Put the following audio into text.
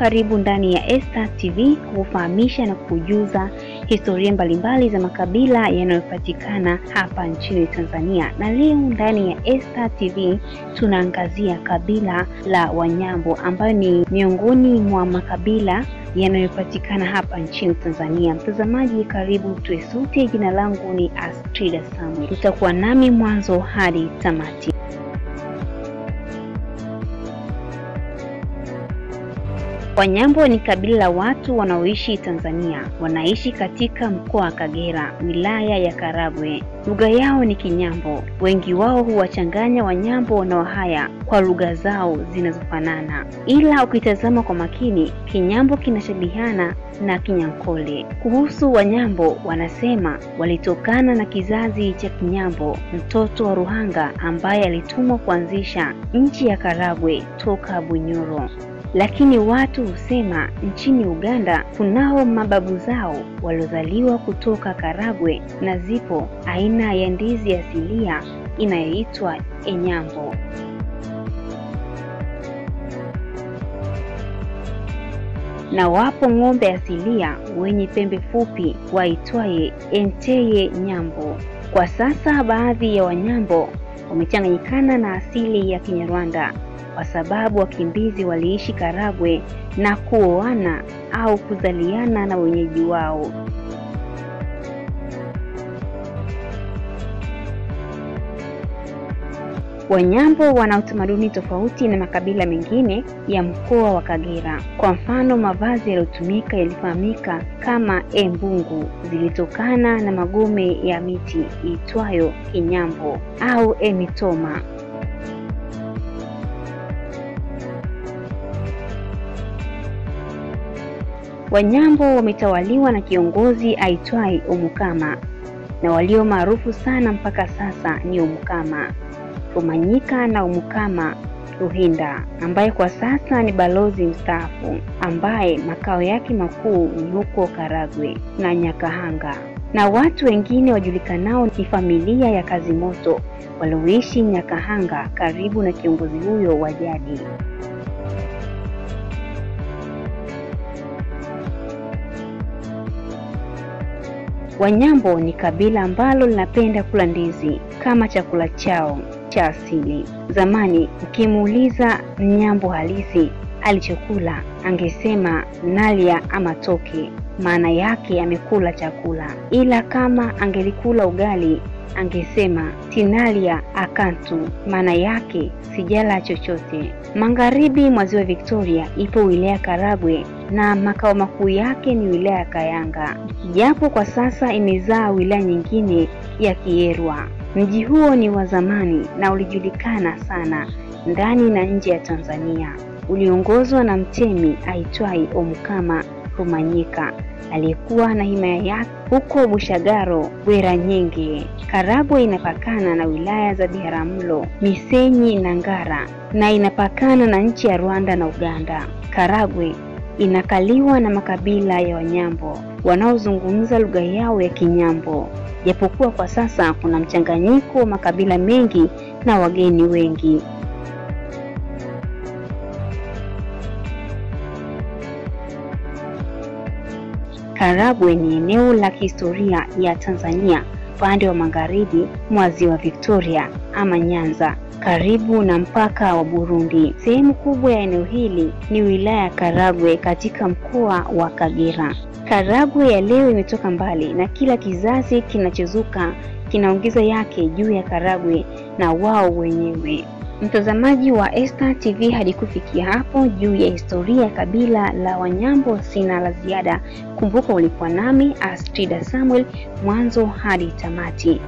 karibu ndani ya Esta TV kufahamisha na kujuza historia mbalimbali za makabila yanayopatikana hapa nchini Tanzania. Na leo ndani ya Esta TV tunaangazia kabila la Wanyambo ambayo ni miongoni mwa makabila yanayopatikana hapa nchini Tanzania. Mtazamaji, karibu tuwe. Jina langu ni Astrida Samuel, utakuwa nami mwanzo hadi tamati. Wanyambo ni kabila la watu wanaoishi Tanzania. Wanaishi katika mkoa wa Kagera, wilaya ya Karagwe. Lugha yao ni Kinyambo. Wengi wao huwachanganya Wanyambo na Wahaya kwa lugha zao zinazofanana, ila ukitazama kwa makini, Kinyambo kinashabihana na Kinyankole. Kuhusu Wanyambo, wanasema walitokana na kizazi cha Kinyambo, mtoto wa Ruhanga ambaye alitumwa kuanzisha nchi ya Karagwe toka Bunyoro lakini watu husema nchini Uganda kunao mababu zao waliozaliwa kutoka Karagwe na zipo aina ya ndizi asilia inayoitwa Enyambo. Na wapo ng'ombe asilia wenye pembe fupi waitwaye Enteye Nyambo. Kwa sasa baadhi ya Wanyambo wamechanganyikana na asili ya Kinyarwanda kwa sababu wakimbizi waliishi Karagwe na kuoana au kuzaliana na wenyeji wao. Wanyambo wana utamaduni tofauti na makabila mengine ya mkoa wa Kagera. Kwa mfano, mavazi yaliyotumika yalifahamika kama embungu, zilitokana na magome ya miti iitwayo kinyambo au emitoma. Wanyambo wametawaliwa na kiongozi aitwaye Omukama na walio maarufu sana mpaka sasa ni Omukama Rumanyika na Omukama Ruhinda ambaye kwa sasa ni balozi mstaafu ambaye makao yake makuu ni huko Karagwe na Nyakahanga. Na watu wengine wajulikanao ni familia ya Kazimoto walioishi Nyakahanga karibu na kiongozi huyo wa jadi. Wanyambo ni kabila ambalo linapenda kula ndizi kama chakula chao cha asili. Zamani ukimuuliza Mnyambo halisi alichokula angesema nalia ama toke, maana yake amekula chakula, ila kama angelikula ugali angesema tinalia akantu, maana yake sijala chochote. Magharibi mwa ziwa Victoria ipo wilaya Karagwe na makao makuu yake ni wilaya ya Kayanga, japo kwa sasa imezaa wilaya nyingine ya Kierwa. Mji huo ni wa zamani na ulijulikana sana ndani na nje ya Tanzania. Uliongozwa na mtemi aitwaye Omukama Rumanyika aliyekuwa na himaya yake huko Bushagaro Bweranyenge. Karagwe inapakana na wilaya za Biharamulo, Misenyi na Ngara na inapakana na nchi ya Rwanda na Uganda. Karagwe inakaliwa na makabila ya Wanyambo wanaozungumza lugha yao ya Kinyambo, japokuwa kwa sasa kuna mchanganyiko wa makabila mengi na wageni wengi. Karagwe ni eneo la kihistoria ya Tanzania upande wa magharibi mwa ziwa Victoria ama Nyanza, karibu na mpaka wa Burundi. Sehemu kubwa ya eneo hili ni wilaya ya Karagwe katika mkoa wa Kagera. Karagwe ya leo imetoka mbali na kila kizazi kinachozuka kinaongeza yake juu ya Karagwe na wao wenyewe. Mtazamaji wa Esta TV, hadi kufikia hapo juu ya historia ya kabila la Wanyambo sina la ziada. Kumbuka ulikuwa nami Astrida Samuel mwanzo hadi tamati.